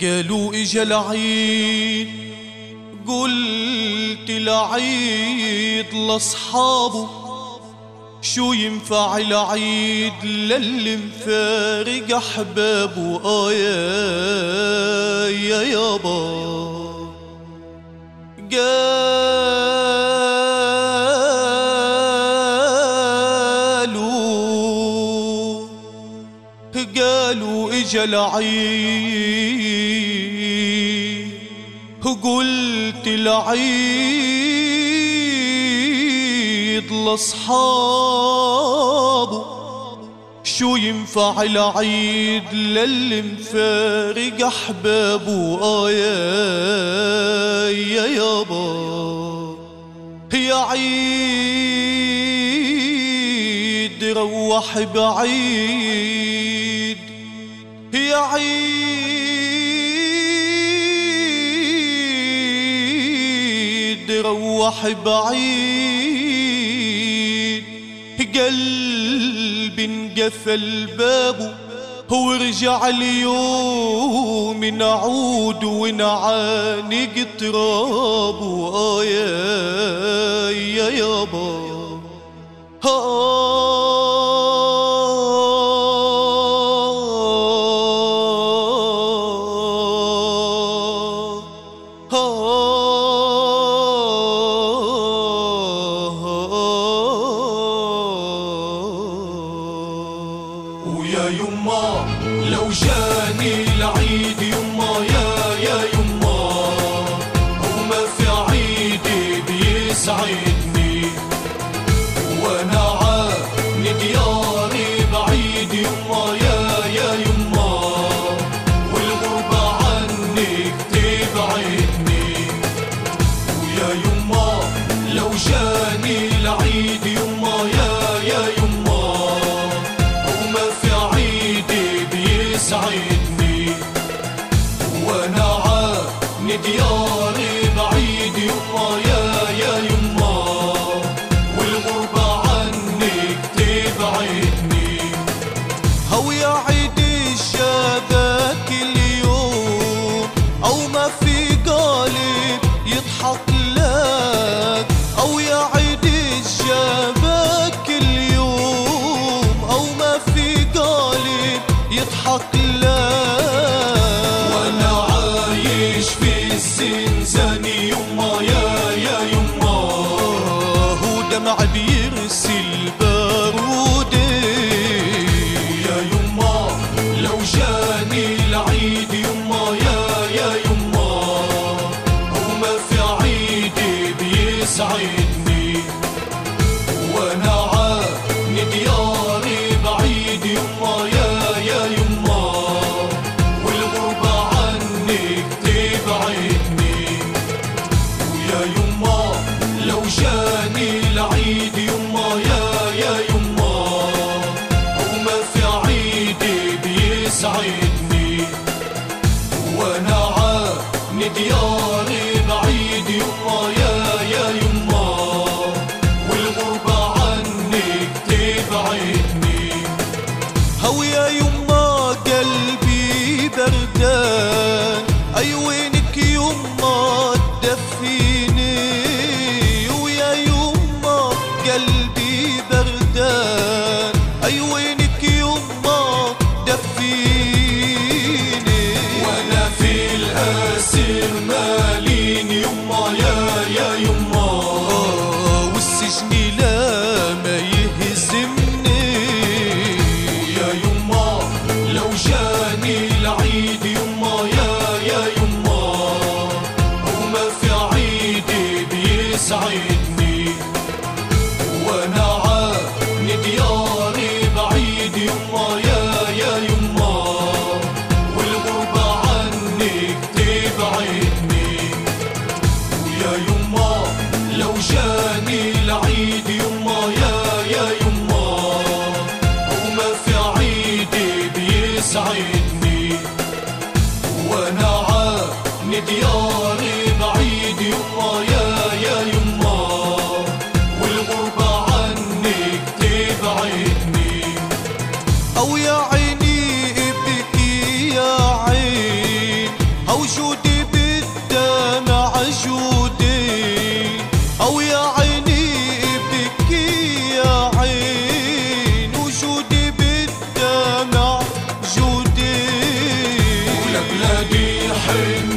قالوا اجا العيد قلت العيد لأصحابه. شو ينفع العيد للي مفارق أحبابه؟ آه يا يا يابا قالوا قالوا اجا العيد قلت العيد لأصحابه شو ينفع العيد للي مفارق أحبابه؟ آه يا يا يابا يا عيد روح بعيد يا عيد روح بعيد. قلبي انقفل بابه ورجع اليوم نعود ونعانق ترابه آه يا يا يابا آه. ويا يما لو جاني العيد يما يا يا يما. وما في عيدي بيسعدني. وأنا عن دياري بعيد يما يا يا يما. والغربة عنك تبعدني ويا يما لو جاني العيد عايش في الزنزان يما يا عن دياري يعيشني لا ما يهزمني. يا يما لو جاني العيد يما يا يا يما. هو ما في عيدي بيسعدني. وأنا عاد دياري بعيد يما يا يا يما. والغربة عني تبعدني ويا يما لو جاني دياري بعيد يما يا يما. والغربة عني تبعدني. أو يا عيني إبكي يا عين. أو جودي بالدمع جودي أو يا عيني إبكي يا عين. وجودي بالدمع جودي ولبلادي حلم.